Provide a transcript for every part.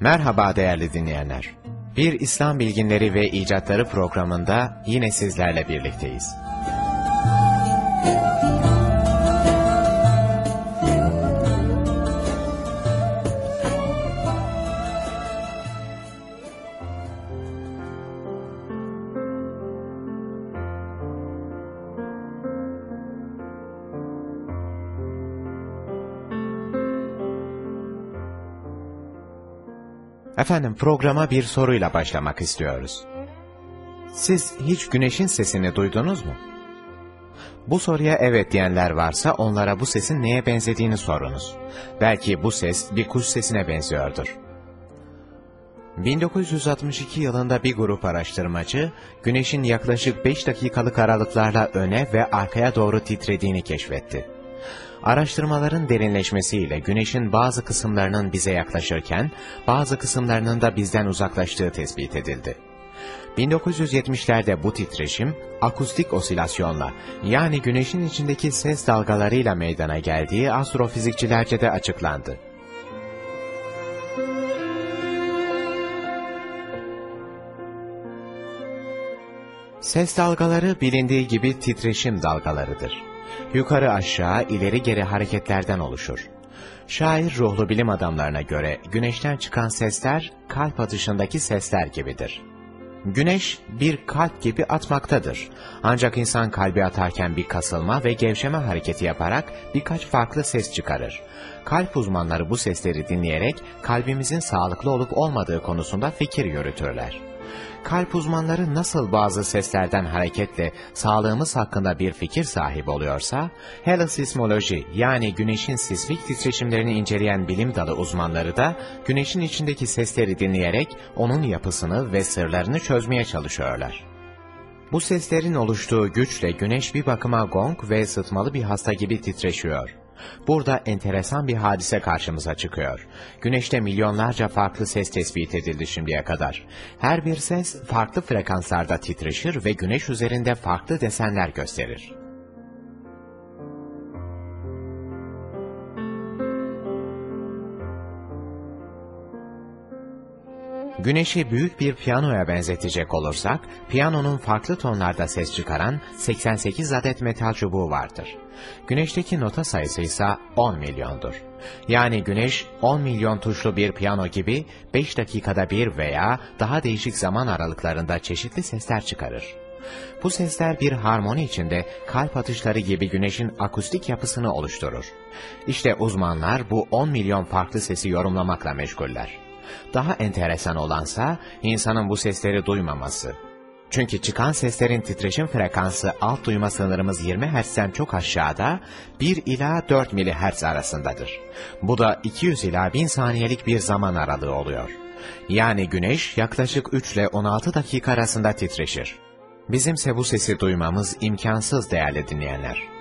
Merhaba değerli dinleyenler. Bir İslam Bilginleri ve İcatları programında yine sizlerle birlikteyiz. Efendim programa bir soruyla başlamak istiyoruz. Siz hiç güneşin sesini duydunuz mu? Bu soruya evet diyenler varsa onlara bu sesin neye benzediğini sorunuz. Belki bu ses bir kuş sesine benziyordur. 1962 yılında bir grup araştırmacı, güneşin yaklaşık 5 dakikalık aralıklarla öne ve arkaya doğru titrediğini keşfetti. Araştırmaların derinleşmesiyle güneşin bazı kısımlarının bize yaklaşırken, bazı kısımlarının da bizden uzaklaştığı tespit edildi. 1970'lerde bu titreşim, akustik osilasyonla, yani güneşin içindeki ses dalgalarıyla meydana geldiği astrofizikçilerce de açıklandı. Ses dalgaları bilindiği gibi titreşim dalgalarıdır yukarı aşağı ileri geri hareketlerden oluşur. Şair ruhlu bilim adamlarına göre güneşten çıkan sesler kalp atışındaki sesler gibidir. Güneş bir kalp gibi atmaktadır. Ancak insan kalbi atarken bir kasılma ve gevşeme hareketi yaparak birkaç farklı ses çıkarır. Kalp uzmanları bu sesleri dinleyerek kalbimizin sağlıklı olup olmadığı konusunda fikir yürütürler kalp uzmanları nasıl bazı seslerden hareketle sağlığımız hakkında bir fikir sahibi oluyorsa, heliosismoloji yani güneşin sismik titreşimlerini inceleyen bilim dalı uzmanları da güneşin içindeki sesleri dinleyerek onun yapısını ve sırlarını çözmeye çalışıyorlar. Bu seslerin oluştuğu güçle güneş bir bakıma gong ve sıtmalı bir hasta gibi titreşiyor. Burada enteresan bir hadise karşımıza çıkıyor. Güneşte milyonlarca farklı ses tespit edildi şimdiye kadar. Her bir ses farklı frekanslarda titreşir ve güneş üzerinde farklı desenler gösterir. Güneşi büyük bir piyanoya benzetecek olursak, piyanonun farklı tonlarda ses çıkaran 88 adet metal çubuğu vardır. Güneşteki nota sayısı ise 10 milyondur. Yani güneş 10 milyon tuşlu bir piyano gibi 5 dakikada bir veya daha değişik zaman aralıklarında çeşitli sesler çıkarır. Bu sesler bir harmoni içinde kalp atışları gibi güneşin akustik yapısını oluşturur. İşte uzmanlar bu 10 milyon farklı sesi yorumlamakla meşguller. Daha enteresan olansa insanın bu sesleri duymaması. Çünkü çıkan seslerin titreşim frekansı alt duyma sınırımız 20 Hz'den çok aşağıda 1 ila 4 mHz arasındadır. Bu da 200 ila 1000 saniyelik bir zaman aralığı oluyor. Yani güneş yaklaşık 3 ile 16 dakika arasında titreşir. Bizimse bu sesi duymamız imkansız değerli dinleyenler.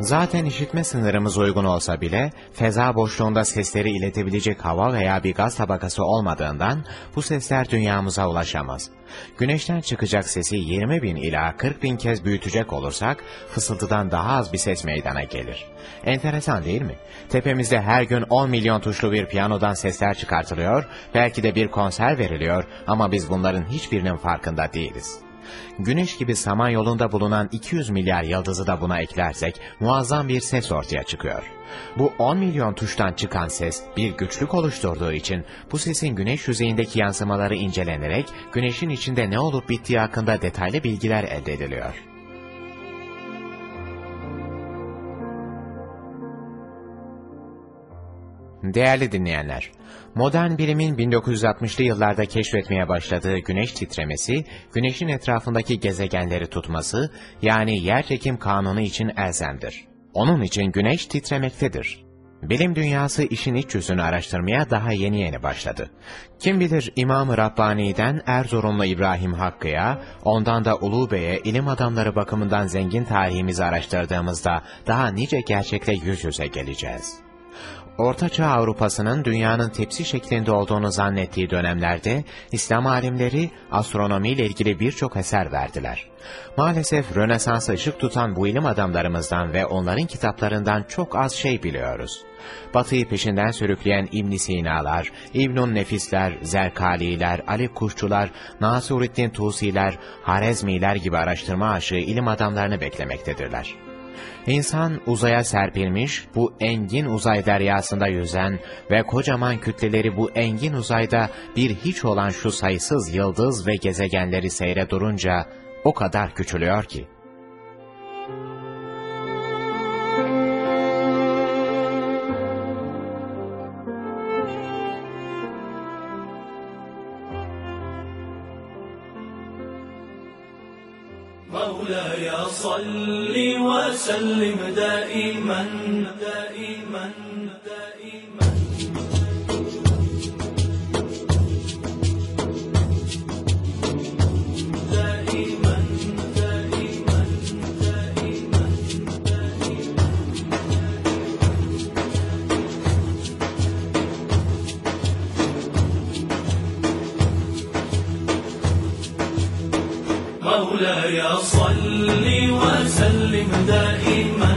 Zaten işitme sınırımız uygun olsa bile, feza boşluğunda sesleri iletebilecek hava veya bir gaz tabakası olmadığından bu sesler dünyamıza ulaşamaz. Güneşten çıkacak sesi 20 bin ila 40 bin kez büyütecek olursak, fısıltıdan daha az bir ses meydana gelir. Enteresan değil mi? Tepemizde her gün 10 milyon tuşlu bir piyanodan sesler çıkartılıyor, belki de bir konser veriliyor ama biz bunların hiçbirinin farkında değiliz. Güneş gibi samanyolunda bulunan 200 milyar yıldızı da buna eklersek muazzam bir ses ortaya çıkıyor. Bu 10 milyon tuştan çıkan ses bir güçlük oluşturduğu için bu sesin güneş yüzeyindeki yansımaları incelenerek güneşin içinde ne olup bittiği hakkında detaylı bilgiler elde ediliyor. Değerli dinleyenler, modern bilimin 1960'lı yıllarda keşfetmeye başladığı güneş titremesi, güneşin etrafındaki gezegenleri tutması, yani yerçekim kanunu için elzemdir. Onun için güneş titremektedir. Bilim dünyası işin iç yüzünü araştırmaya daha yeni yeni başladı. Kim bilir İmam-ı Rabbani'den Erzurumlu İbrahim Hakkı'ya, ondan da Ulu Bey'e ilim adamları bakımından zengin tarihimizi araştırdığımızda daha nice gerçekle yüz yüze geleceğiz. Ortaçağ Avrupa'sının dünyanın tepsi şeklinde olduğunu zannettiği dönemlerde İslam alimleri astronomiyle ilgili birçok eser verdiler. Maalesef Rönesans'a ışık tutan bu ilim adamlarımızdan ve onların kitaplarından çok az şey biliyoruz. Batı'yı peşinden sürükleyen İbn Sina'lar, İbnun Nefisler, Zerkaliler, Ali Kuşçular, Nasuruddin Tusiler, Harezmiler gibi araştırma aşığı ilim adamlarını beklemektedirler. İnsan uzaya serpilmiş, bu engin uzay deryasında yüzen ve kocaman kütleleri bu engin uzayda bir hiç olan şu sayısız yıldız ve gezegenleri seyre durunca o kadar küçülüyor ki. مولاي صل وسلم دائما دائما. مولاي صل وسلم دائما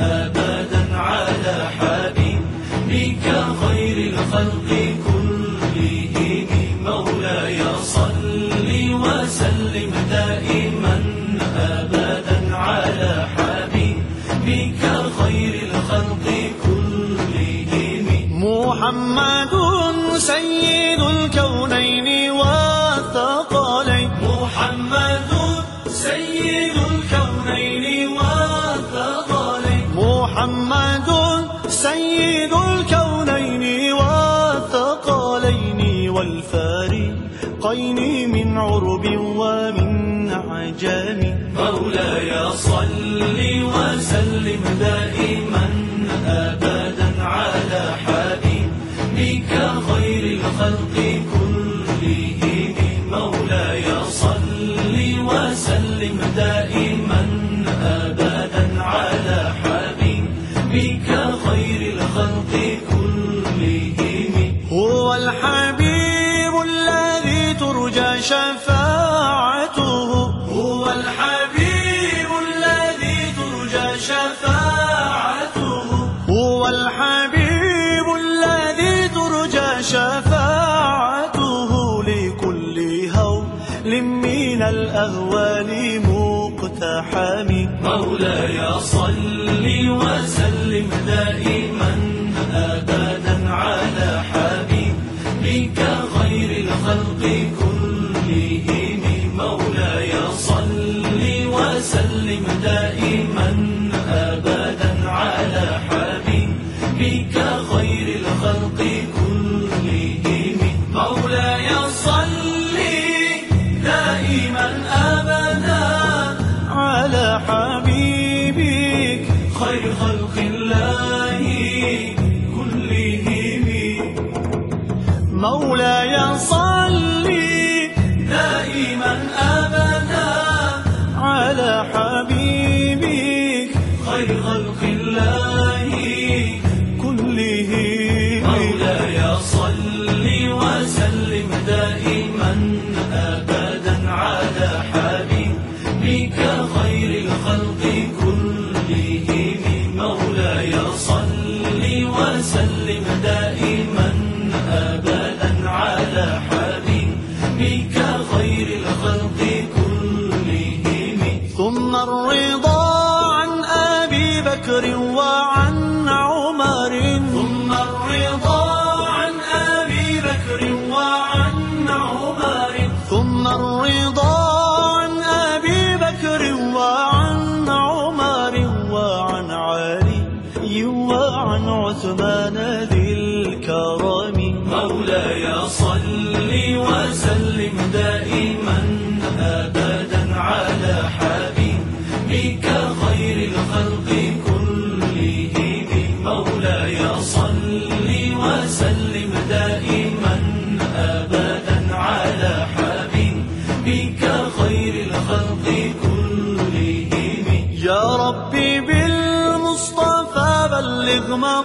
ابدا على حبيبك خير الخلق كلهم. مولاي صل وسلم دائما ابدا على حبيبك خير الخلق كلهم. محمد سيد الكونين. عرب ومن عجم مولاي صل وسلم دائما ابدا على حبيبك خير الخلق. 绽放 المسلم دائما الرضا عن أبي بكر وعن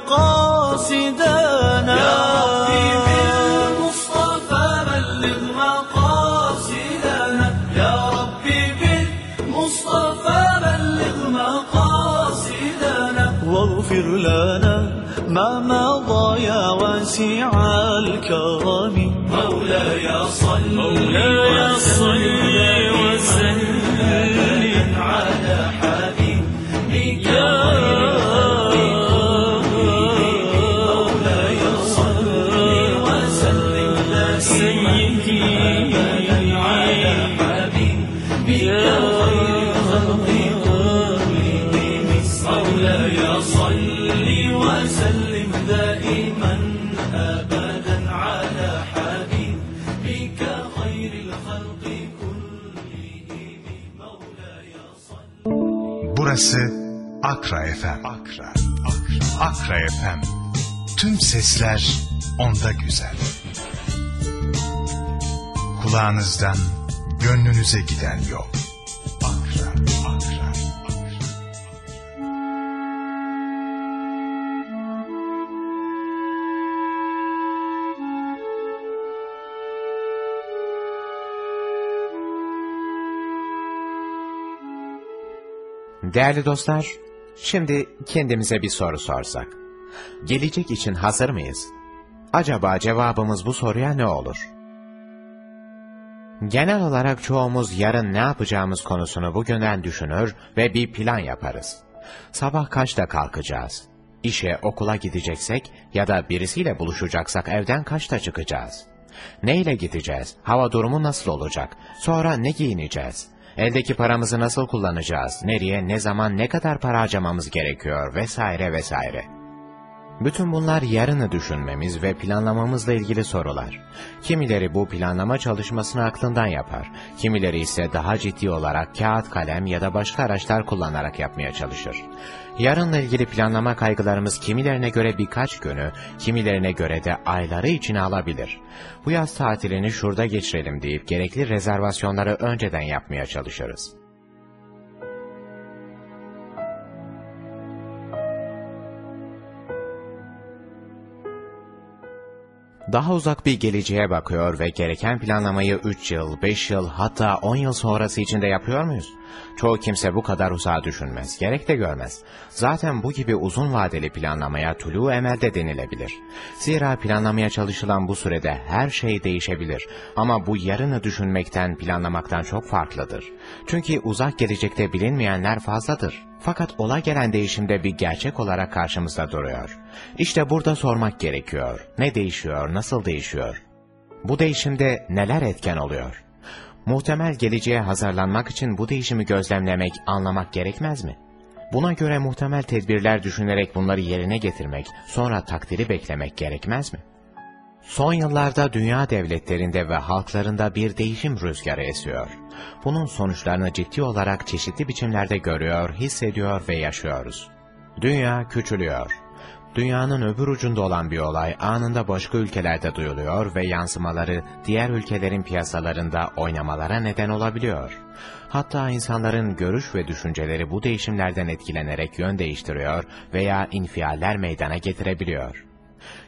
مقاصدنا يا ربي بالمصطفى بلغ مقاصدنا. يا ربي بالمصطفى بلغ مقاصدنا. واغفر لنا ما مضى يا واسع الكرم. مولاي صل مولاي صل Burası Akra FM. Akra, Akra, Akra FM. Tüm sesler onda güzel. Kulağınızdan gönlünüze giden yol. Değerli dostlar, şimdi kendimize bir soru sorsak. Gelecek için hazır mıyız? Acaba cevabımız bu soruya ne olur? Genel olarak çoğumuz yarın ne yapacağımız konusunu bugünden düşünür ve bir plan yaparız. Sabah kaçta kalkacağız? İşe, okula gideceksek ya da birisiyle buluşacaksak evden kaçta çıkacağız? Neyle gideceğiz? Hava durumu nasıl olacak? Sonra ne giyineceğiz? Eldeki paramızı nasıl kullanacağız? Nereye, ne zaman, ne kadar para harcamamız gerekiyor? Vesaire vesaire. Bütün bunlar yarını düşünmemiz ve planlamamızla ilgili sorular. Kimileri bu planlama çalışmasını aklından yapar, kimileri ise daha ciddi olarak kağıt kalem ya da başka araçlar kullanarak yapmaya çalışır. Yarınla ilgili planlama kaygılarımız kimilerine göre birkaç günü, kimilerine göre de ayları içine alabilir. Bu yaz tatilini şurada geçirelim deyip gerekli rezervasyonları önceden yapmaya çalışırız. Daha uzak bir geleceğe bakıyor ve gereken planlamayı 3 yıl, 5 yıl hatta 10 yıl sonrası için de yapıyor muyuz? Çoğu kimse bu kadar uzağa düşünmez, gerek de görmez. Zaten bu gibi uzun vadeli planlamaya tulu emelde denilebilir. Zira planlamaya çalışılan bu sürede her şey değişebilir. Ama bu yarını düşünmekten, planlamaktan çok farklıdır. Çünkü uzak gelecekte bilinmeyenler fazladır. Fakat ola gelen değişimde bir gerçek olarak karşımızda duruyor. İşte burada sormak gerekiyor. Ne değişiyor, nasıl değişiyor? Bu değişimde neler etken oluyor? Muhtemel geleceğe hazırlanmak için bu değişimi gözlemlemek, anlamak gerekmez mi? Buna göre muhtemel tedbirler düşünerek bunları yerine getirmek, sonra takdiri beklemek gerekmez mi? Son yıllarda dünya devletlerinde ve halklarında bir değişim rüzgarı esiyor. Bunun sonuçlarını ciddi olarak çeşitli biçimlerde görüyor, hissediyor ve yaşıyoruz. Dünya küçülüyor. Dünyanın öbür ucunda olan bir olay anında başka ülkelerde duyuluyor ve yansımaları diğer ülkelerin piyasalarında oynamalara neden olabiliyor. Hatta insanların görüş ve düşünceleri bu değişimlerden etkilenerek yön değiştiriyor veya infialler meydana getirebiliyor.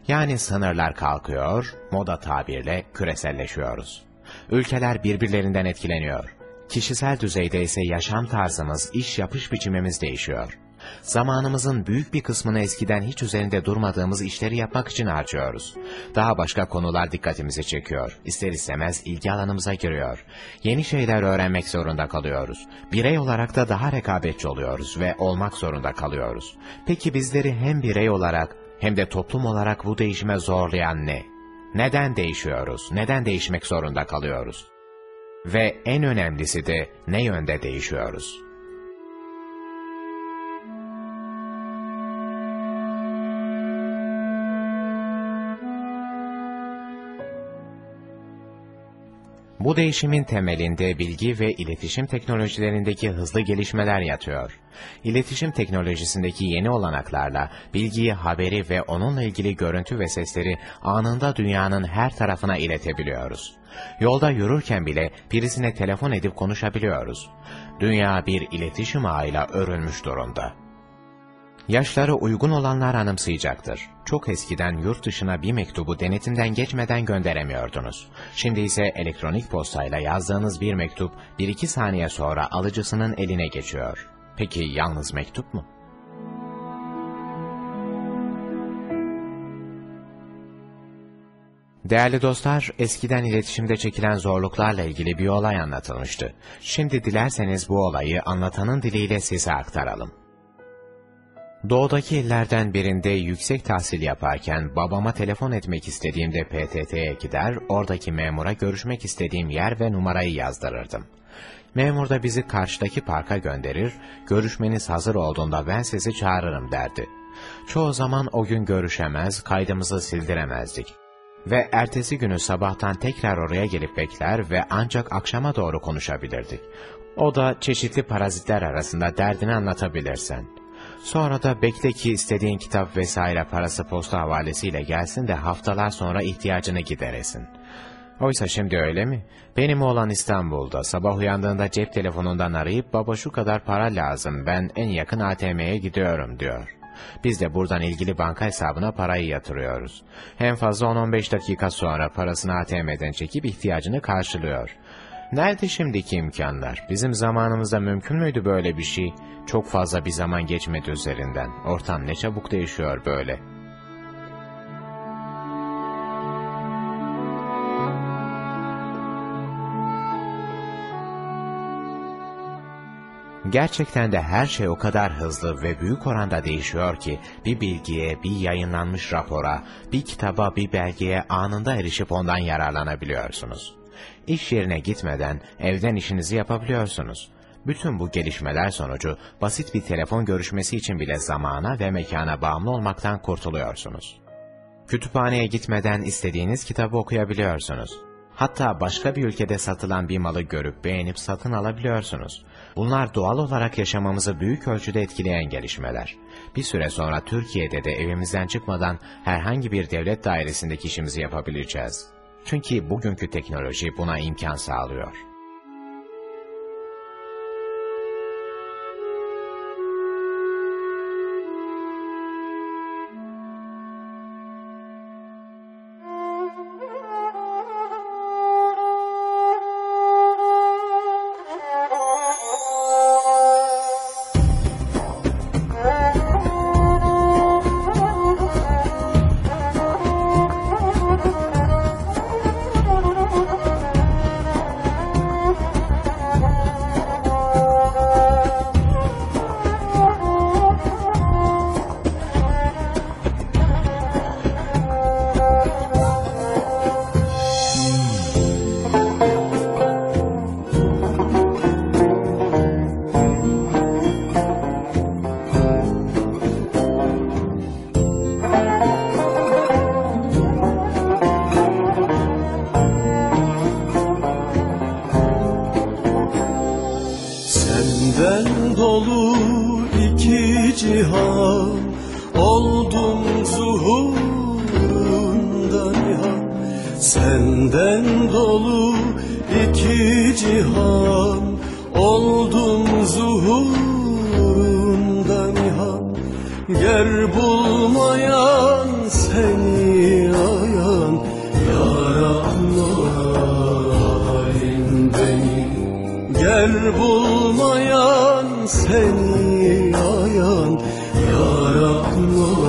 Yani sınırlar kalkıyor, moda tabirle küreselleşiyoruz. Ülkeler birbirlerinden etkileniyor. Kişisel düzeyde ise yaşam tarzımız, iş yapış biçimimiz değişiyor. Zamanımızın büyük bir kısmını eskiden hiç üzerinde durmadığımız işleri yapmak için harcıyoruz. Daha başka konular dikkatimizi çekiyor. İster istemez ilgi alanımıza giriyor. Yeni şeyler öğrenmek zorunda kalıyoruz. Birey olarak da daha rekabetçi oluyoruz ve olmak zorunda kalıyoruz. Peki bizleri hem birey olarak hem de toplum olarak bu değişime zorlayan ne? Neden değişiyoruz? Neden değişmek zorunda kalıyoruz? Ve en önemlisi de ne yönde değişiyoruz? Bu değişimin temelinde bilgi ve iletişim teknolojilerindeki hızlı gelişmeler yatıyor. İletişim teknolojisindeki yeni olanaklarla bilgiyi, haberi ve onunla ilgili görüntü ve sesleri anında dünyanın her tarafına iletebiliyoruz. Yolda yürürken bile birisine telefon edip konuşabiliyoruz. Dünya bir iletişim ağıyla örülmüş durumda. Yaşları uygun olanlar anımsayacaktır. Çok eskiden yurt dışına bir mektubu denetimden geçmeden gönderemiyordunuz. Şimdi ise elektronik postayla yazdığınız bir mektup bir iki saniye sonra alıcısının eline geçiyor. Peki yalnız mektup mu? Değerli dostlar, eskiden iletişimde çekilen zorluklarla ilgili bir olay anlatılmıştı. Şimdi dilerseniz bu olayı anlatanın diliyle size aktaralım. Doğudaki illerden birinde yüksek tahsil yaparken babama telefon etmek istediğimde PTT'ye gider, oradaki memura görüşmek istediğim yer ve numarayı yazdırırdım. Memur da bizi karşıdaki parka gönderir, görüşmeniz hazır olduğunda ben sizi çağırırım derdi. Çoğu zaman o gün görüşemez, kaydımızı sildiremezdik. Ve ertesi günü sabahtan tekrar oraya gelip bekler ve ancak akşama doğru konuşabilirdik. O da çeşitli parazitler arasında derdini anlatabilirsen. Sonra da bekle ki istediğin kitap vesaire parası posta havalesiyle gelsin de haftalar sonra ihtiyacını gideresin. Oysa şimdi öyle mi? Benim oğlan İstanbul'da. Sabah uyandığında cep telefonundan arayıp baba şu kadar para lazım ben en yakın ATM'ye gidiyorum diyor. Biz de buradan ilgili banka hesabına parayı yatırıyoruz. En fazla 10-15 dakika sonra parasını ATM'den çekip ihtiyacını karşılıyor. Nerede şimdiki imkanlar? Bizim zamanımızda mümkün müydü böyle bir şey? Çok fazla bir zaman geçmedi üzerinden. Ortam ne çabuk değişiyor böyle. Gerçekten de her şey o kadar hızlı ve büyük oranda değişiyor ki bir bilgiye, bir yayınlanmış rapora, bir kitaba, bir belgeye anında erişip ondan yararlanabiliyorsunuz. İş yerine gitmeden evden işinizi yapabiliyorsunuz. Bütün bu gelişmeler sonucu basit bir telefon görüşmesi için bile zamana ve mekana bağımlı olmaktan kurtuluyorsunuz. Kütüphaneye gitmeden istediğiniz kitabı okuyabiliyorsunuz. Hatta başka bir ülkede satılan bir malı görüp beğenip satın alabiliyorsunuz. Bunlar doğal olarak yaşamamızı büyük ölçüde etkileyen gelişmeler. Bir süre sonra Türkiye'de de evimizden çıkmadan herhangi bir devlet dairesindeki işimizi yapabileceğiz. Çünkü bugünkü teknoloji buna imkan sağlıyor.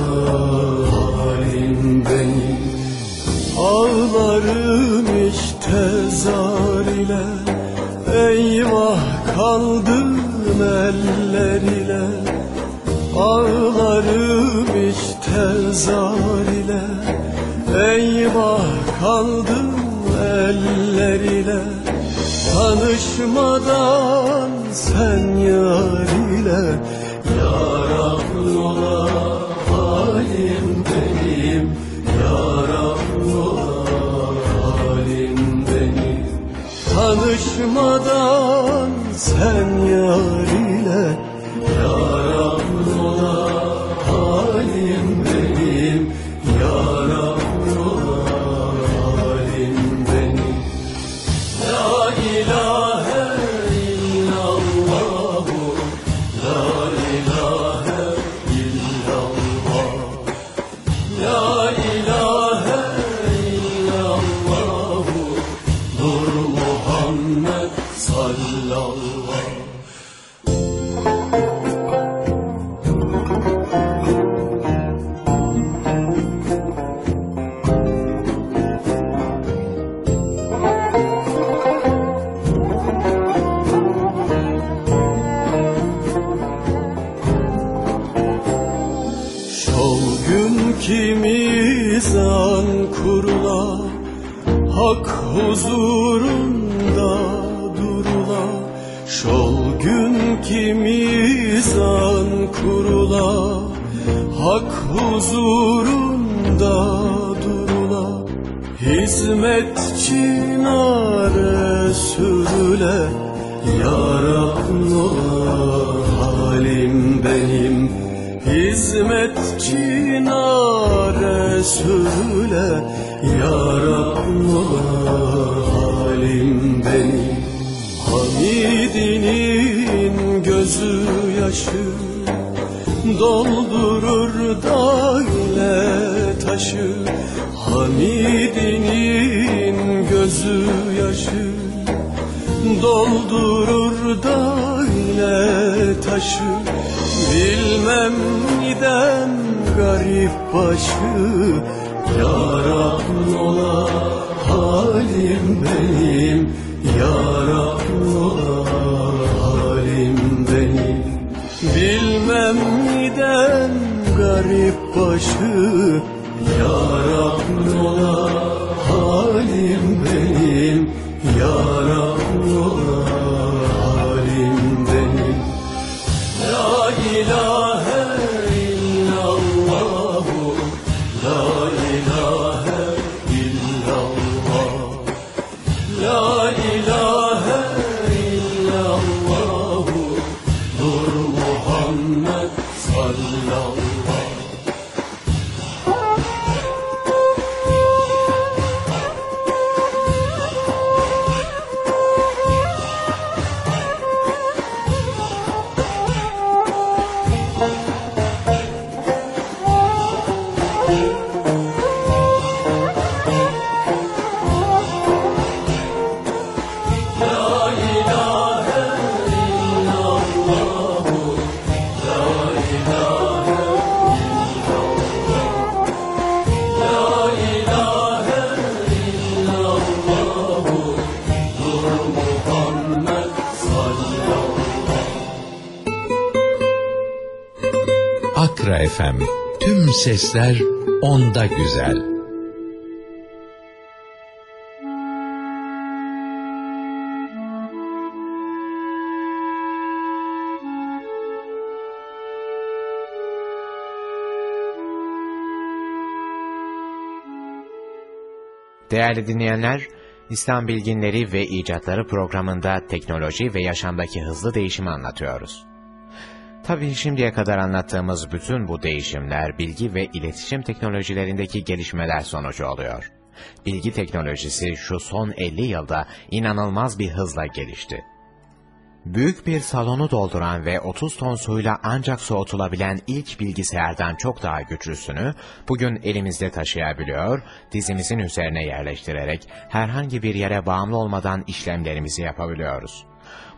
Yaratmayan beni Ağlarım işte zar ile Eyvah kaldım eller ile. Ağlarım işte zar ile Eyvah kaldım eller ile. Tanışmadan sen yar ile Yaram ola Tanışmadan sen yar Şol gün kimizan kurula Hak huzurunda durula. Hizmetçi nare sürüle Ya halim benim. Hizmetçi nare söyle Ya halim benim Hamidinin gözü yaşı Doldurur daire taşı. Hamidinin gözü yaşı doldurur daire taşı. Bilmem neden garip başı Yaram ola halim benim Ola halim benim Bilmem neden garip başı ola halim benim ola sesler onda güzel. Değerli dinleyenler, İslam Bilginleri ve İcatları programında teknoloji ve yaşamdaki hızlı değişimi anlatıyoruz. Tabii şimdiye kadar anlattığımız bütün bu değişimler bilgi ve iletişim teknolojilerindeki gelişmeler sonucu oluyor. Bilgi teknolojisi şu son 50 yılda inanılmaz bir hızla gelişti. Büyük bir salonu dolduran ve 30 ton suyla ancak soğutulabilen ilk bilgisayardan çok daha güçlüsünü bugün elimizde taşıyabiliyor, dizimizin üzerine yerleştirerek herhangi bir yere bağımlı olmadan işlemlerimizi yapabiliyoruz.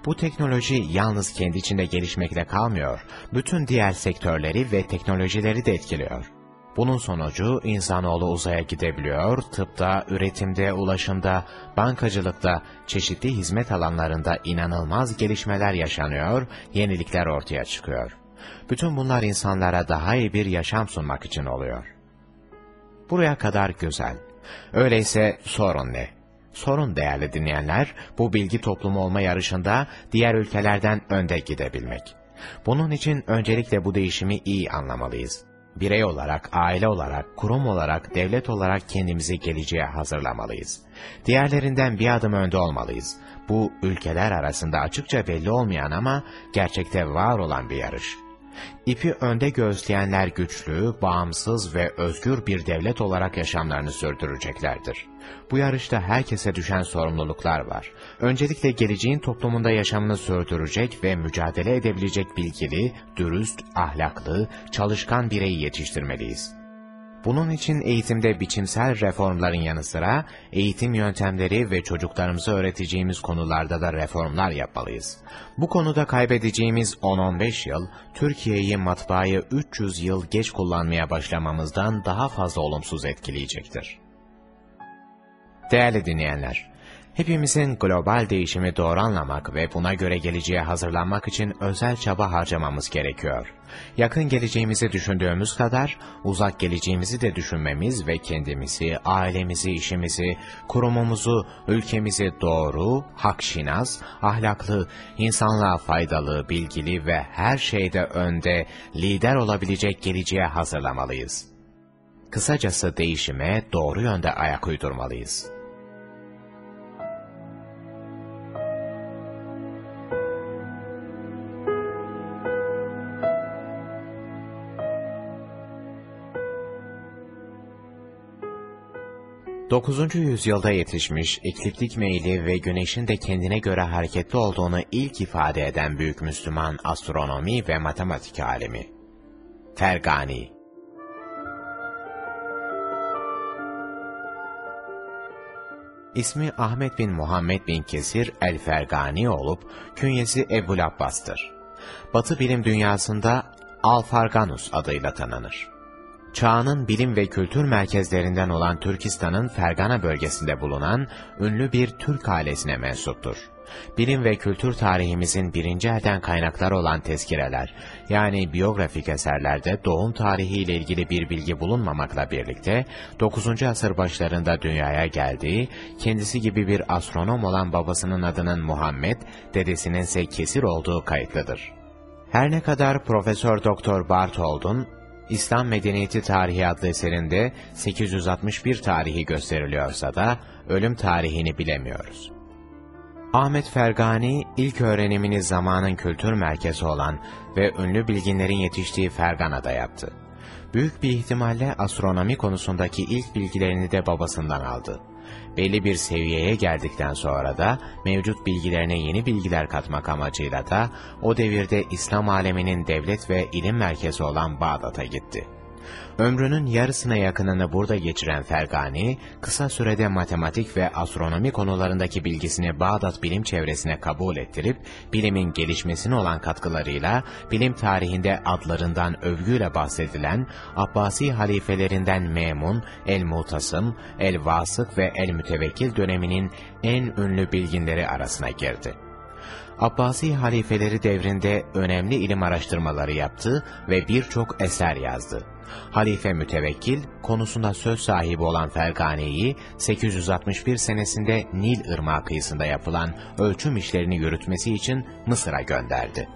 Bu teknoloji yalnız kendi içinde gelişmekle kalmıyor, bütün diğer sektörleri ve teknolojileri de etkiliyor. Bunun sonucu insanoğlu uzaya gidebiliyor, tıpta, üretimde, ulaşımda, bankacılıkta, çeşitli hizmet alanlarında inanılmaz gelişmeler yaşanıyor, yenilikler ortaya çıkıyor. Bütün bunlar insanlara daha iyi bir yaşam sunmak için oluyor. Buraya kadar güzel. Öyleyse sorun ne? Sorun değerli dinleyenler, bu bilgi toplumu olma yarışında diğer ülkelerden önde gidebilmek. Bunun için öncelikle bu değişimi iyi anlamalıyız. Birey olarak, aile olarak, kurum olarak, devlet olarak kendimizi geleceğe hazırlamalıyız. Diğerlerinden bir adım önde olmalıyız. Bu ülkeler arasında açıkça belli olmayan ama gerçekte var olan bir yarış. İpi önde göğüsleyenler güçlü, bağımsız ve özgür bir devlet olarak yaşamlarını sürdüreceklerdir. Bu yarışta herkese düşen sorumluluklar var. Öncelikle geleceğin toplumunda yaşamını sürdürecek ve mücadele edebilecek bilgili, dürüst, ahlaklı, çalışkan bireyi yetiştirmeliyiz. Bunun için eğitimde biçimsel reformların yanı sıra eğitim yöntemleri ve çocuklarımıza öğreteceğimiz konularda da reformlar yapmalıyız. Bu konuda kaybedeceğimiz 10-15 yıl, Türkiye'yi matbaayı 300 yıl geç kullanmaya başlamamızdan daha fazla olumsuz etkileyecektir. Değerli dinleyenler, Hepimizin global değişimi doğru anlamak ve buna göre geleceğe hazırlanmak için özel çaba harcamamız gerekiyor. Yakın geleceğimizi düşündüğümüz kadar uzak geleceğimizi de düşünmemiz ve kendimizi, ailemizi, işimizi, kurumumuzu, ülkemizi doğru, hakşinas, ahlaklı, insanlığa faydalı, bilgili ve her şeyde önde, lider olabilecek geleceğe hazırlamalıyız. Kısacası değişime doğru yönde ayak uydurmalıyız. 9. yüzyılda yetişmiş, ekliptik meyli ve güneşin de kendine göre hareketli olduğunu ilk ifade eden büyük Müslüman astronomi ve matematik alemi. Fergani İsmi Ahmet bin Muhammed bin Kesir el-Fergani olup künyesi Ebul Abbas'tır. Batı bilim dünyasında Alfarganus adıyla tanınır çağının bilim ve kültür merkezlerinden olan Türkistan'ın Fergana bölgesinde bulunan ünlü bir Türk ailesine mensuptur. Bilim ve kültür tarihimizin birinci elden kaynakları olan tezkireler, yani biyografik eserlerde doğum tarihi ile ilgili bir bilgi bulunmamakla birlikte, 9. asır başlarında dünyaya geldiği, kendisi gibi bir astronom olan babasının adının Muhammed, dedesinin ise Kesir olduğu kayıtlıdır. Her ne kadar Profesör Doktor Barthold'un İslam Medeniyeti Tarihi adlı eserinde 861 tarihi gösteriliyorsa da ölüm tarihini bilemiyoruz. Ahmet Fergani ilk öğrenimini zamanın kültür merkezi olan ve ünlü bilginlerin yetiştiği Fergana'da yaptı. Büyük bir ihtimalle astronomi konusundaki ilk bilgilerini de babasından aldı. Belli bir seviyeye geldikten sonra da mevcut bilgilerine yeni bilgiler katmak amacıyla da o devirde İslam aleminin devlet ve ilim merkezi olan Bağdat'a gitti. Ömrünün yarısına yakınını burada geçiren Fergani, kısa sürede matematik ve astronomi konularındaki bilgisini Bağdat bilim çevresine kabul ettirip, bilimin gelişmesine olan katkılarıyla, bilim tarihinde adlarından övgüyle bahsedilen Abbasi halifelerinden Memun, El-Mutasım, El-Vasık ve El-Mütevekkil döneminin en ünlü bilginleri arasına girdi. Abbasi halifeleri devrinde önemli ilim araştırmaları yaptı ve birçok eser yazdı. Halife Mütevekkil, konusunda söz sahibi olan Fergane'yi 861 senesinde Nil Irmağı kıyısında yapılan ölçüm işlerini yürütmesi için Mısır'a gönderdi.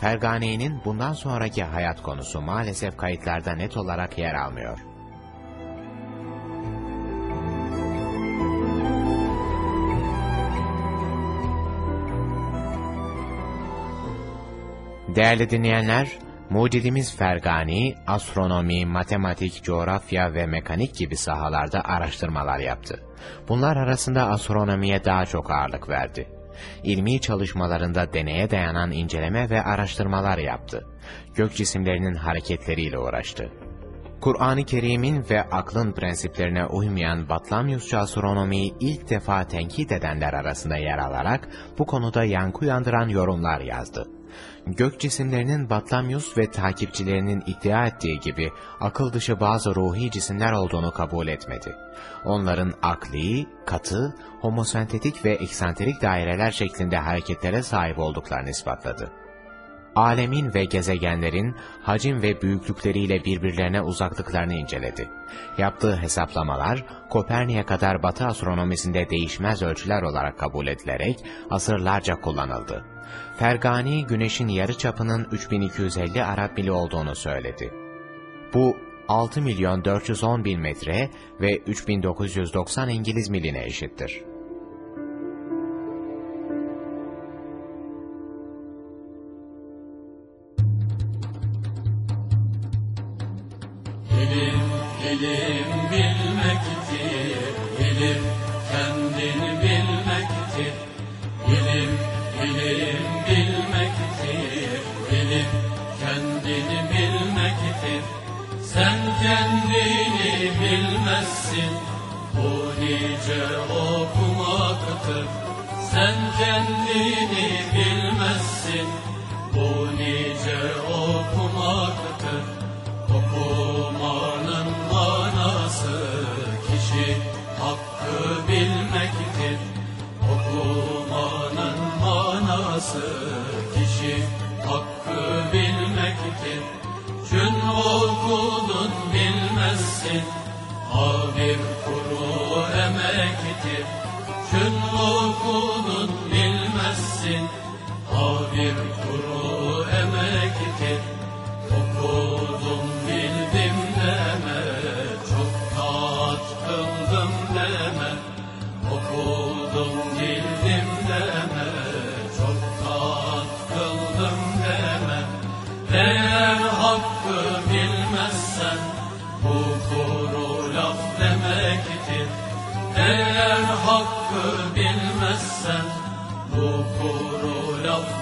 Fergane'nin bundan sonraki hayat konusu maalesef kayıtlarda net olarak yer almıyor. Değerli dinleyenler, Mucidimiz Fergani, astronomi, matematik, coğrafya ve mekanik gibi sahalarda araştırmalar yaptı. Bunlar arasında astronomiye daha çok ağırlık verdi. İlmi çalışmalarında deneye dayanan inceleme ve araştırmalar yaptı. Gök cisimlerinin hareketleriyle uğraştı. Kur'an-ı Kerim'in ve aklın prensiplerine uymayan Batlamyusçu astronomiyi ilk defa tenkit edenler arasında yer alarak bu konuda yankı uyandıran yorumlar yazdı gök cisimlerinin Batlamyus ve takipçilerinin iddia ettiği gibi akıl dışı bazı ruhi cisimler olduğunu kabul etmedi. Onların akli, katı, homosentetik ve eksantrik daireler şeklinde hareketlere sahip olduklarını ispatladı. Alemin ve gezegenlerin hacim ve büyüklükleriyle birbirlerine uzaklıklarını inceledi. Yaptığı hesaplamalar, Kopernik'e kadar Batı astronomisinde değişmez ölçüler olarak kabul edilerek asırlarca kullanıldı. Fergani, güneşin yarı çapının 3250 Arap mili olduğunu söyledi. Bu 6 milyon 410 bin metre ve 3990 İngiliz miline eşittir. İlim, bilmektir. İlim kendini bilmektir. İlim, ilim bilmektir. İlim kendini bilmektir. Sen kendini bilmezsin. Bu nice okumaktır. Sen kendini bilmezsin. Bu nice okumaktır. Okumanın kişi hakkı bilmektir. Çün okudun bilmezsin, ha bir kuru emektir. Çün okudun bilmezsin, ha bir kuru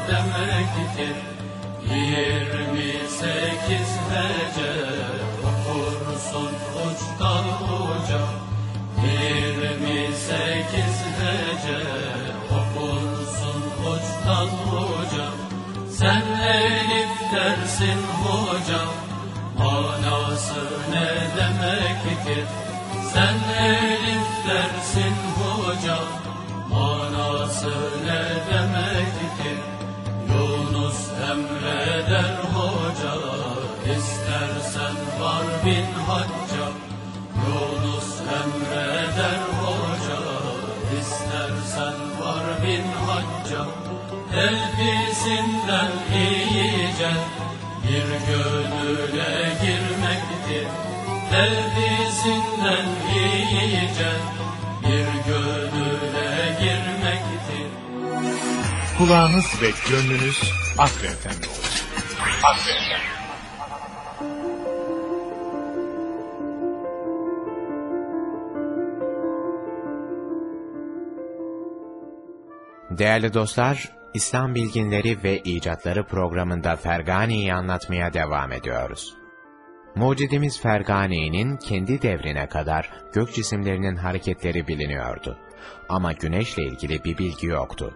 laf demektir. Yirmi sekiz hece okursun uçtan uca. Yirmi sekiz hece okursun uçtan uca. Sen elif dersin hocam, manası ne demektir? Sen elif dersin hocam, manası ne demektir? Elbisinden iyice bir gönüle girmektir. Elbisinden iyice bir gönüle girmektir. Kulağınız ve gönlünüz Akre Efendi olsun. Değerli dostlar, İslam Bilginleri ve İcatları programında Fergani'yi anlatmaya devam ediyoruz. Mucidimiz Fergani'nin kendi devrine kadar gök cisimlerinin hareketleri biliniyordu. Ama güneşle ilgili bir bilgi yoktu.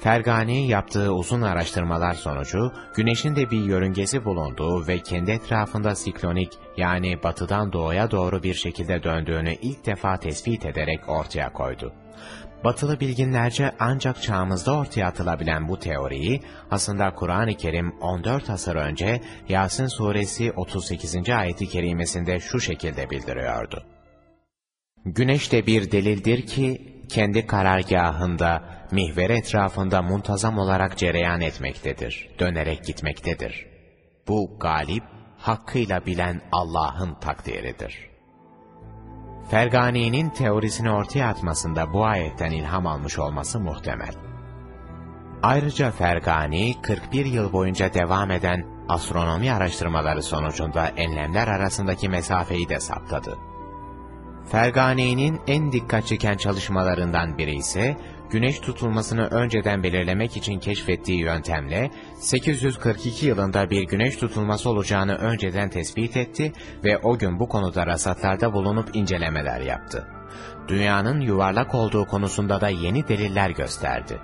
Fergani yaptığı uzun araştırmalar sonucu güneşin de bir yörüngesi bulunduğu ve kendi etrafında siklonik yani batıdan doğuya doğru bir şekilde döndüğünü ilk defa tespit ederek ortaya koydu. Batılı bilginlerce ancak çağımızda ortaya atılabilen bu teoriyi aslında Kur'an-ı Kerim 14 asır önce Yasin suresi 38. ayeti kerimesinde şu şekilde bildiriyordu. Güneş de bir delildir ki kendi karargahında, mihver etrafında muntazam olarak cereyan etmektedir, dönerek gitmektedir. Bu galip, hakkıyla bilen Allah'ın takdiridir.'' Fergani'nin teorisini ortaya atmasında bu ayetten ilham almış olması muhtemel. Ayrıca Fergani, 41 yıl boyunca devam eden astronomi araştırmaları sonucunda enlemler arasındaki mesafeyi de saptadı. Fergani'nin en dikkat çeken çalışmalarından biri ise, güneş tutulmasını önceden belirlemek için keşfettiği yöntemle 842 yılında bir güneş tutulması olacağını önceden tespit etti ve o gün bu konuda rasatlarda bulunup incelemeler yaptı. Dünyanın yuvarlak olduğu konusunda da yeni deliller gösterdi.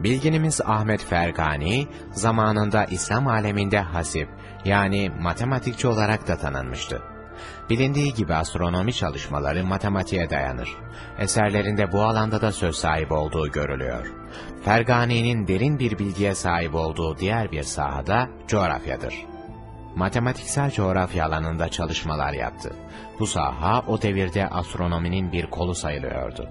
Bilginimiz Ahmet Fergani, zamanında İslam aleminde hasip, yani matematikçi olarak da tanınmıştı. Bilindiği gibi astronomi çalışmaları matematiğe dayanır. Eserlerinde bu alanda da söz sahibi olduğu görülüyor. Fergani'nin derin bir bilgiye sahip olduğu diğer bir sahada coğrafyadır. Matematiksel coğrafya alanında çalışmalar yaptı. Bu saha o devirde astronominin bir kolu sayılıyordu.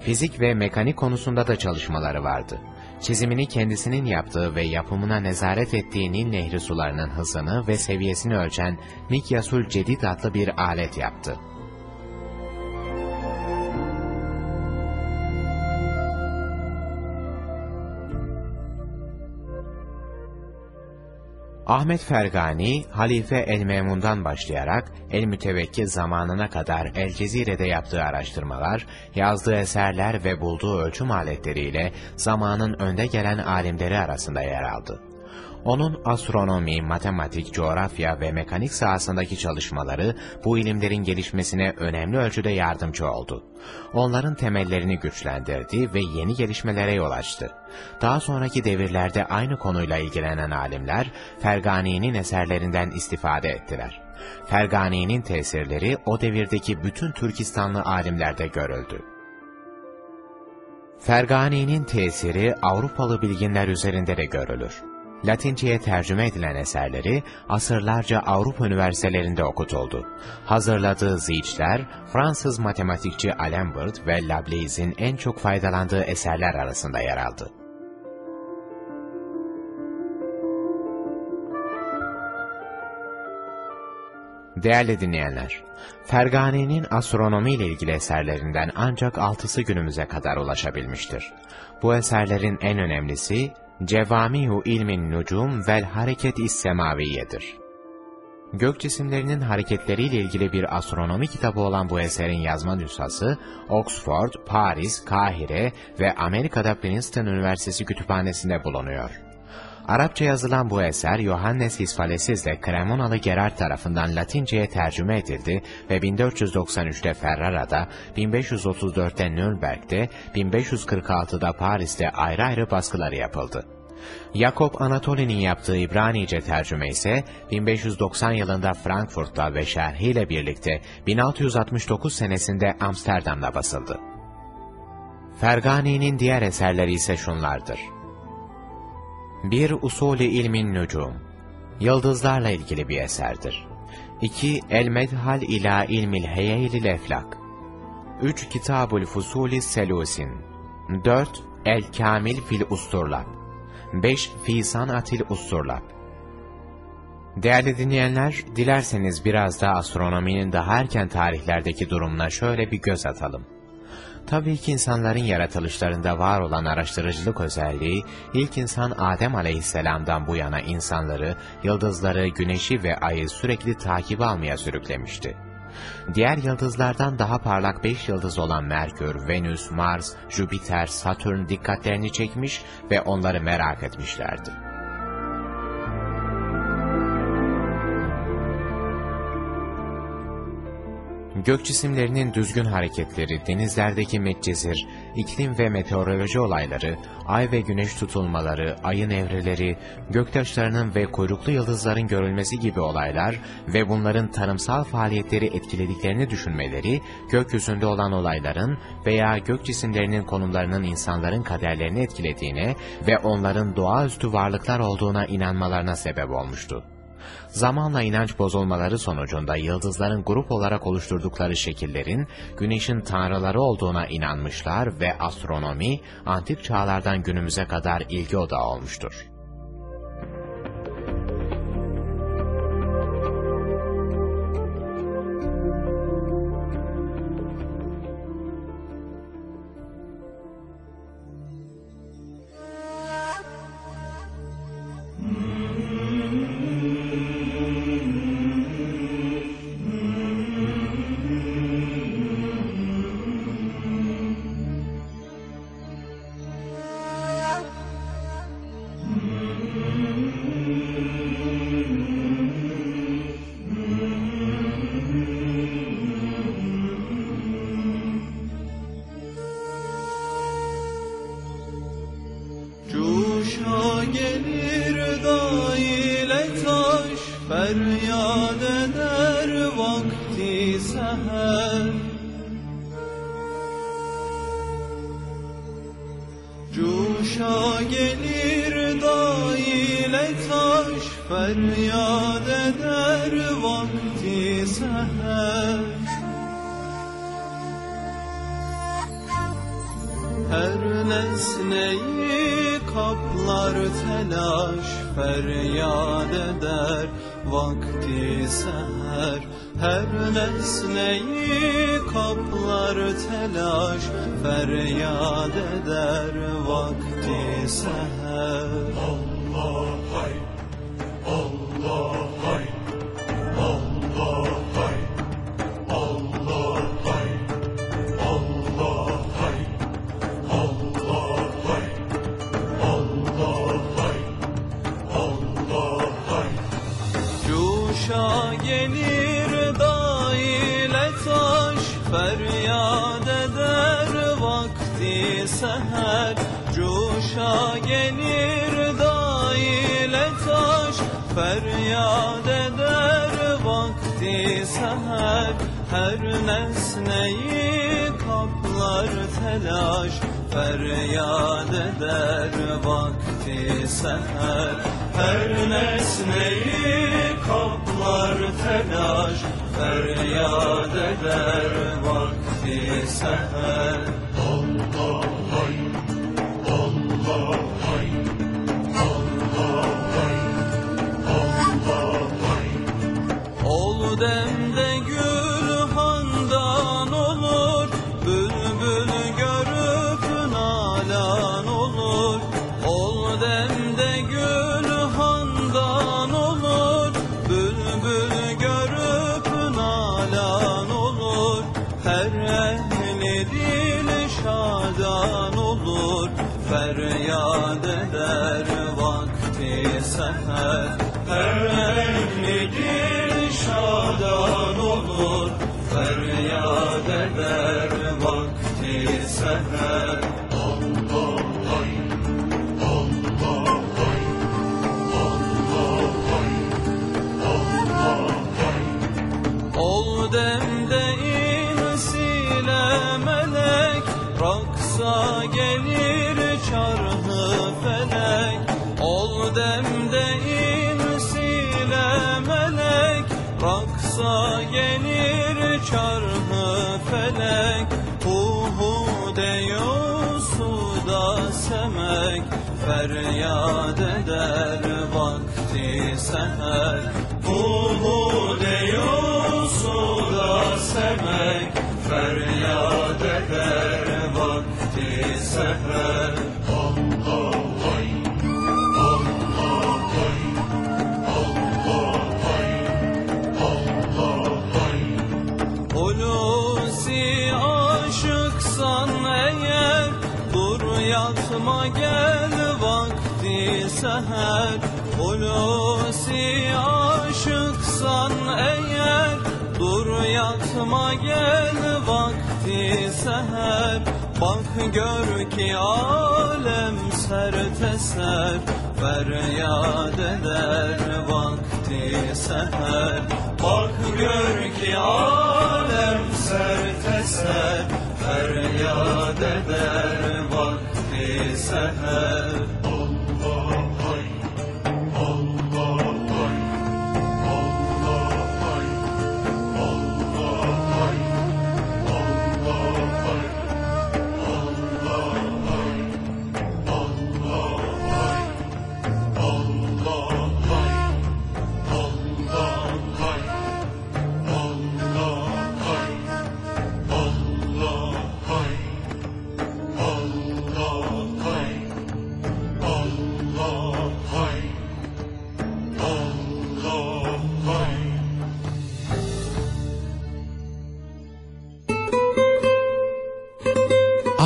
Fizik ve mekanik konusunda da çalışmaları vardı. Çizimini kendisinin yaptığı ve yapımına nezaret ettiği Nehri sularının hızını ve seviyesini ölçen Mikyasul Cedid adlı bir alet yaptı. Ahmet Fergani, Halife el-Memun'dan başlayarak el-Mütevekkil zamanına kadar El Cezire'de yaptığı araştırmalar, yazdığı eserler ve bulduğu ölçüm aletleriyle zamanın önde gelen alimleri arasında yer aldı. Onun astronomi, matematik, coğrafya ve mekanik sahasındaki çalışmaları bu ilimlerin gelişmesine önemli ölçüde yardımcı oldu. Onların temellerini güçlendirdi ve yeni gelişmelere yol açtı. Daha sonraki devirlerde aynı konuyla ilgilenen alimler Fergani'nin eserlerinden istifade ettiler. Fergani'nin tesirleri o devirdeki bütün Türkistanlı alimlerde görüldü. Fergani'nin tesiri Avrupalı bilginler üzerinde de görülür. Latinceye tercüme edilen eserleri asırlarca Avrupa üniversitelerinde okutuldu. Hazırladığı ziçler, Fransız matematikçi Alembert ve Lablaise'in en çok faydalandığı eserler arasında yer aldı. Değerli dinleyenler, Fergani'nin astronomi ile ilgili eserlerinden ancak altısı günümüze kadar ulaşabilmiştir. Bu eserlerin en önemlisi, Cevamihu ilmin nucum vel hareket-i semaviyedir. Gök cisimlerinin hareketleriyle ilgili bir astronomi kitabı olan bu eserin yazma nüshası, Oxford, Paris, Kahire ve Amerika'da Princeton Üniversitesi kütüphanesinde bulunuyor. Arapça yazılan bu eser, Johannes Hisfalesiz ile Cremonalı Gerard tarafından Latince'ye tercüme edildi ve 1493'te Ferrara'da, 1534'te Nürnberg'de, 1546'da Paris'te ayrı ayrı baskıları yapıldı. Jakob Anatoli'nin yaptığı İbranice tercüme ise 1590 yılında Frankfurt'ta ve şerhiyle birlikte 1669 senesinde Amsterdam'da basıldı. Fergani'nin diğer eserleri ise şunlardır. Bir Usulü ilmin nücum. Yıldızlarla ilgili bir eserdir. 2. El medhal ila ilmil heyeylil eflak. 3. Kitabul fusuli selusin. 4. El kamil fil usturlab. 5. Fi sanatil usturlab. Değerli dinleyenler, dilerseniz biraz da astronominin daha erken tarihlerdeki durumuna şöyle bir göz atalım. Tabii ki insanların yaratılışlarında var olan araştırıcılık özelliği, ilk insan Adem aleyhisselamdan bu yana insanları, yıldızları, güneşi ve ayı sürekli takip almaya sürüklemişti. Diğer yıldızlardan daha parlak beş yıldız olan Merkür, Venüs, Mars, Jüpiter, Satürn dikkatlerini çekmiş ve onları merak etmişlerdi. Gök cisimlerinin düzgün hareketleri, denizlerdeki metcezir, iklim ve meteoroloji olayları, ay ve güneş tutulmaları, ayın evreleri, göktaşlarının ve kuyruklu yıldızların görülmesi gibi olaylar ve bunların tarımsal faaliyetleri etkilediklerini düşünmeleri, gökyüzünde olan olayların veya gök cisimlerinin konumlarının insanların kaderlerini etkilediğine ve onların doğaüstü varlıklar olduğuna inanmalarına sebep olmuştu. Zamanla inanç bozulmaları sonucunda yıldızların grup olarak oluşturdukları şekillerin güneşin tanrıları olduğuna inanmışlar ve astronomi antik çağlardan günümüze kadar ilgi odağı olmuştur. Nesneyi kaplar telaş Feryat eder vakti seher. Her nesneyi kaplar telaş Feryat eder vakti seher. Ol demde Her dil şadan olur. Feryat eder vakti seher Feryat eder vakti seher. Hu seher Hulusi aşıksan eğer Dur yatma gel vakti seher. Bak gör ki alem serteser Feryat eder vakti seher. Bak gör ki alem serteser Feryat eder vakti seher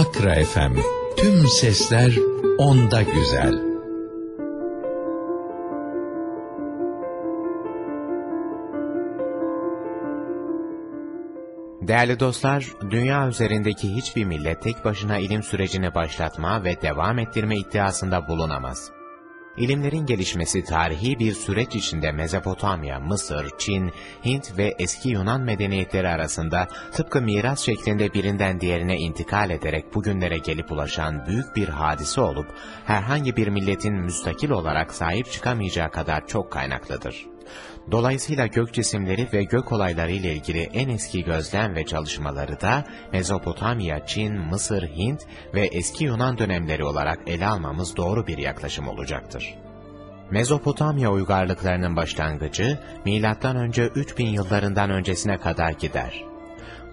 Akra FM. Tüm sesler onda güzel. Değerli dostlar, dünya üzerindeki hiçbir millet tek başına ilim sürecini başlatma ve devam ettirme iddiasında bulunamaz. İlimlerin gelişmesi tarihi bir süreç içinde Mezopotamya, Mısır, Çin, Hint ve eski Yunan medeniyetleri arasında tıpkı miras şeklinde birinden diğerine intikal ederek bugünlere gelip ulaşan büyük bir hadise olup herhangi bir milletin müstakil olarak sahip çıkamayacağı kadar çok kaynaklıdır. Dolayısıyla gök cisimleri ve gök olayları ile ilgili en eski gözlem ve çalışmaları da Mezopotamya, Çin, Mısır, Hint ve eski Yunan dönemleri olarak ele almamız doğru bir yaklaşım olacaktır. Mezopotamya uygarlıklarının başlangıcı M.Ö. 3000 yıllarından öncesine kadar gider.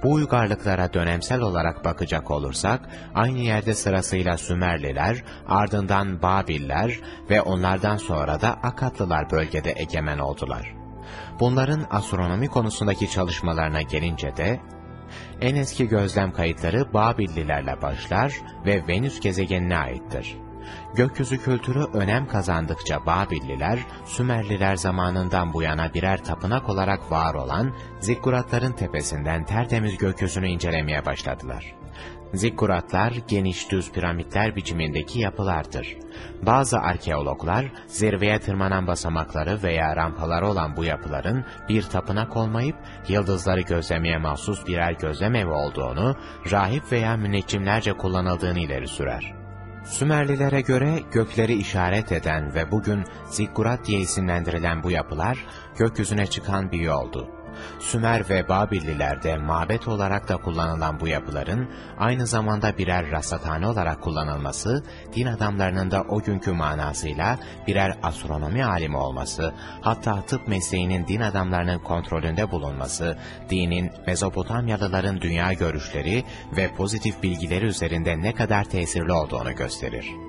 Bu uygarlıklara dönemsel olarak bakacak olursak, aynı yerde sırasıyla Sümerliler, ardından Babiller ve onlardan sonra da Akatlılar bölgede egemen oldular. Bunların astronomi konusundaki çalışmalarına gelince de, en eski gözlem kayıtları Babillilerle başlar ve Venüs gezegenine aittir. Gökyüzü kültürü önem kazandıkça Babilliler, Sümerliler zamanından bu yana birer tapınak olarak var olan zikkuratların tepesinden tertemiz gökyüzünü incelemeye başladılar. Zikkuratlar geniş düz piramitler biçimindeki yapılardır. Bazı arkeologlar zirveye tırmanan basamakları veya rampaları olan bu yapıların bir tapınak olmayıp yıldızları gözlemeye mahsus birer gözlem evi olduğunu, rahip veya müneccimlerce kullanıldığını ileri sürer. Sümerlilere göre gökleri işaret eden ve bugün zikkurat diye isimlendirilen bu yapılar gökyüzüne çıkan bir yoldu. Sümer ve Babillilerde mabet olarak da kullanılan bu yapıların aynı zamanda birer rasathane olarak kullanılması, din adamlarının da o günkü manasıyla birer astronomi alimi olması, hatta tıp mesleğinin din adamlarının kontrolünde bulunması, dinin Mezopotamyalıların dünya görüşleri ve pozitif bilgileri üzerinde ne kadar tesirli olduğunu gösterir.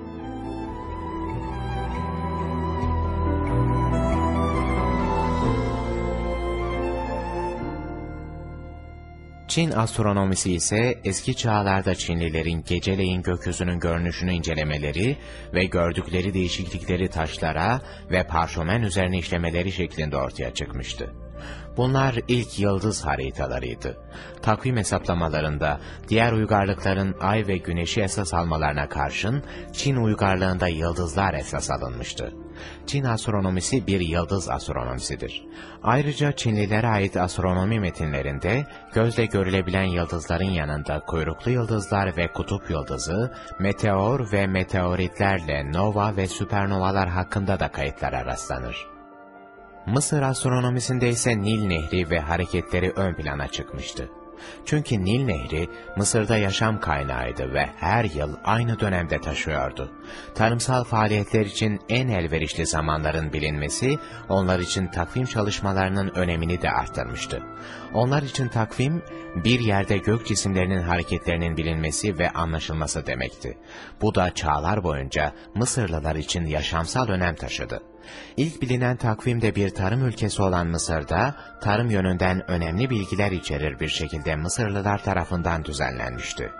Çin astronomisi ise eski çağlarda Çinlilerin geceleyin gökyüzünün görünüşünü incelemeleri ve gördükleri değişiklikleri taşlara ve parşömen üzerine işlemeleri şeklinde ortaya çıkmıştı. Bunlar ilk yıldız haritalarıydı. Takvim hesaplamalarında diğer uygarlıkların ay ve güneşi esas almalarına karşın Çin uygarlığında yıldızlar esas alınmıştı. Çin astronomisi bir yıldız astronomisidir. Ayrıca Çinlilere ait astronomi metinlerinde gözle görülebilen yıldızların yanında kuyruklu yıldızlar ve kutup yıldızı, meteor ve meteoritlerle nova ve süpernovalar hakkında da kayıtlara rastlanır. Mısır astronomisinde ise Nil Nehri ve hareketleri ön plana çıkmıştı. Çünkü Nil Nehri Mısır'da yaşam kaynağıydı ve her yıl aynı dönemde taşıyordu. Tarımsal faaliyetler için en elverişli zamanların bilinmesi, onlar için takvim çalışmalarının önemini de arttırmıştı. Onlar için takvim, bir yerde gök cisimlerinin hareketlerinin bilinmesi ve anlaşılması demekti. Bu da çağlar boyunca Mısırlılar için yaşamsal önem taşıdı. İlk bilinen takvimde bir tarım ülkesi olan Mısır'da, tarım yönünden önemli bilgiler içerir bir şekilde Mısırlılar tarafından düzenlenmişti.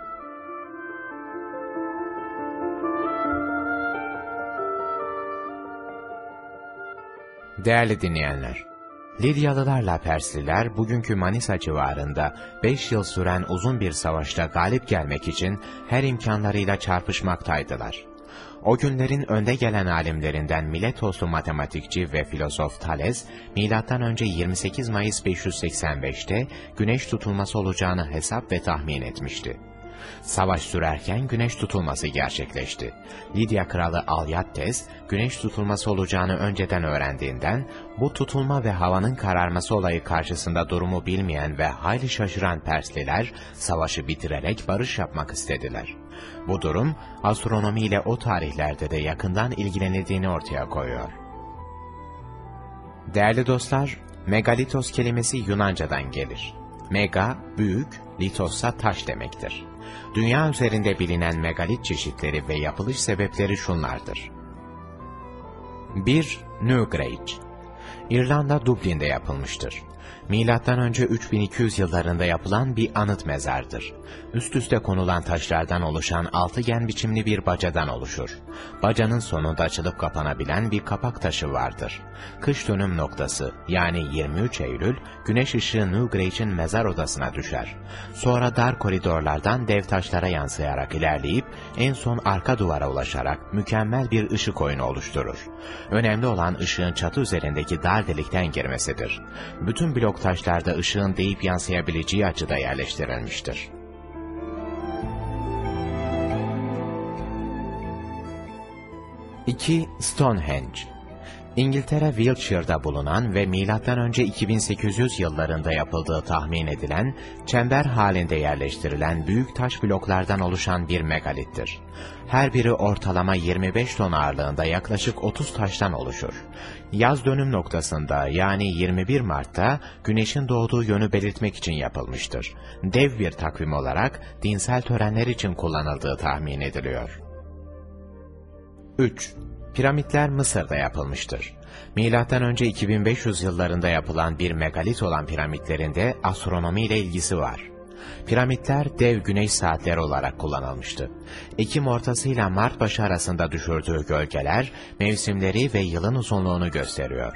Değerli dinleyenler, Lidyalılarla Persliler bugünkü Manisa civarında 5 yıl süren uzun bir savaşta galip gelmek için her imkanlarıyla çarpışmaktaydılar. O günlerin önde gelen alimlerinden Miletoslu matematikçi ve filozof Thales, M.Ö. 28 Mayıs 585'te güneş tutulması olacağını hesap ve tahmin etmişti. Savaş sürerken güneş tutulması gerçekleşti. Lidya kralı Alyattes, güneş tutulması olacağını önceden öğrendiğinden, bu tutulma ve havanın kararması olayı karşısında durumu bilmeyen ve hayli şaşıran Persliler, savaşı bitirerek barış yapmak istediler. Bu durum, astronomiyle o tarihlerde de yakından ilgilenildiğini ortaya koyuyor. Değerli dostlar, megalitos kelimesi Yunanca'dan gelir. Mega, büyük, litossa taş demektir. Dünya üzerinde bilinen megalit çeşitleri ve yapılış sebepleri şunlardır. 1. Newgrange İrlanda Dublin'de yapılmıştır. Milattan önce 3200 yıllarında yapılan bir anıt mezardır. Üst üste konulan taşlardan oluşan altıgen biçimli bir bacadan oluşur. Bacanın sonunda açılıp kapanabilen bir kapak taşı vardır. Kış dönüm noktası yani 23 Eylül güneş ışığı Newgrage'in mezar odasına düşer. Sonra dar koridorlardan dev taşlara yansıyarak ilerleyip en son arka duvara ulaşarak mükemmel bir ışık oyunu oluşturur. Önemli olan ışığın çatı üzerindeki dar delikten girmesidir. Bütün blok taşlarda ışığın deyip yansıyabileceği açıda yerleştirilmiştir. İki Stonehenge İngiltere Wiltshire'da bulunan ve M.Ö. 2800 yıllarında yapıldığı tahmin edilen, çember halinde yerleştirilen büyük taş bloklardan oluşan bir megalittir. Her biri ortalama 25 ton ağırlığında yaklaşık 30 taştan oluşur. Yaz dönüm noktasında yani 21 Mart'ta güneşin doğduğu yönü belirtmek için yapılmıştır. Dev bir takvim olarak dinsel törenler için kullanıldığı tahmin ediliyor. 3. Piramitler Mısır'da yapılmıştır. Milattan önce 2500 yıllarında yapılan bir megalit olan piramitlerinde astronomi ile ilgisi var. Piramitler dev güneş saatleri olarak kullanılmıştı. Ekim ortasıyla Mart başı arasında düşürdüğü gölgeler, mevsimleri ve yılın uzunluğunu gösteriyor.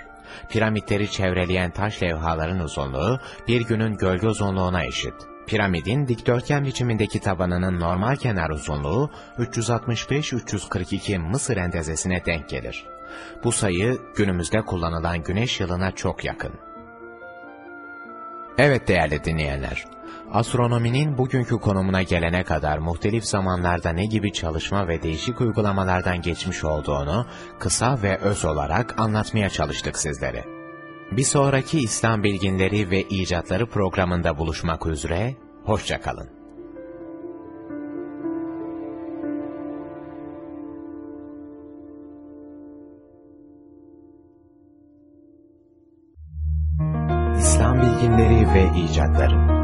Piramitleri çevreleyen taş levhaların uzunluğu, bir günün gölge uzunluğuna eşit. Piramidin dikdörtgen biçimindeki tabanının normal kenar uzunluğu 365-342 Mısır endezesine denk gelir. Bu sayı günümüzde kullanılan güneş yılına çok yakın. Evet değerli dinleyenler, astronominin bugünkü konumuna gelene kadar muhtelif zamanlarda ne gibi çalışma ve değişik uygulamalardan geçmiş olduğunu kısa ve öz olarak anlatmaya çalıştık sizlere. Bir sonraki İslam bilginleri ve icatları programında buluşmak üzere, hoşçakalın. İslam bilginleri ve icatları